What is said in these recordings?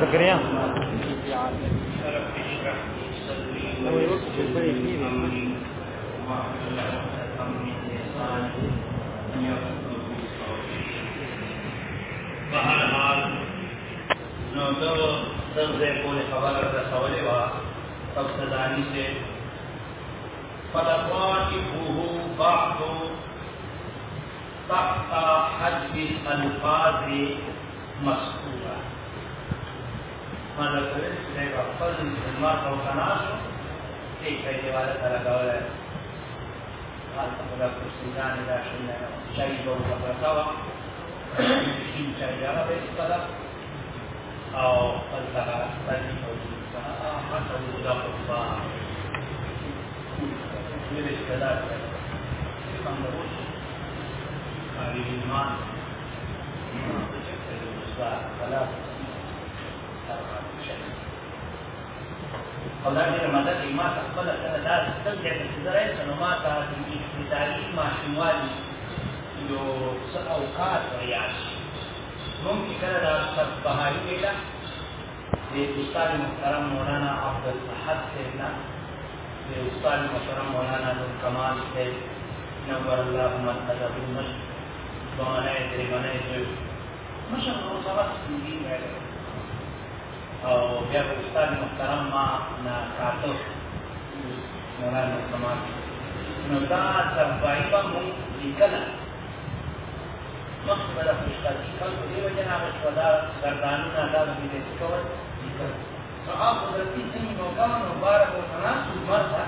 سکرے ہیں بہرحال سب سے پورے خبر کا سوال ہوا سب سدانی سے فلکوان کی بوہو باہو تختہ حج کی الفاظ مسکورا مالا کرے دای په خپل ما او کناشو کې په دیواله سره کاوله حالت په دغه سیدان دا شنه چای په وکړه تاوا چې چای یا به ستاره او خپل هغه ستاسو په ځان هغه د خپل دې ستاره څنګه وشه اړین ما چې په دې وسه خلاص او دا دې مدد یې ما خپل سره دا څنګه چې زره نو ما ته دې تعلیم ما شمالي یو څه اوقات ریاض ممکن کړه دا سب بهاري ویلا دې استاد محترم مولانا عبد الحق سیدنا دې استاد محترم مولانا نور کمال سید نور الله محمد ادب المسجد باندې دې باندې بیا به استاد محترم ما نه کاتو مولانا سماع نو دا تبعی به مون لیکل مخبر خوشتا لیکل په دې وجه نه چې دا سردانو نه دا به دې څور لیکل نو هغه قدرتي څنګه موګان او بار او مناس مرتا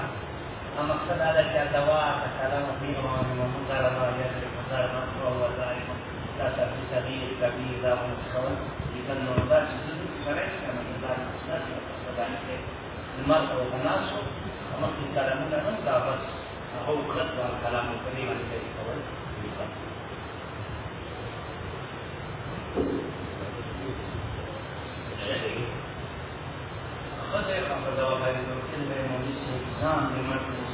هم مقصد دا چې دوا کلام په ایمان او مونږ را راځي چې مونږ را راځو او دا تاسو ته دې کبیر دا مونږ لمر او تناسو مخکې کلامونه نه دا بس هغه وکړت دا کلام په دې باندې کول خذ يخفض وغير ممكن بين الإنسان بمركز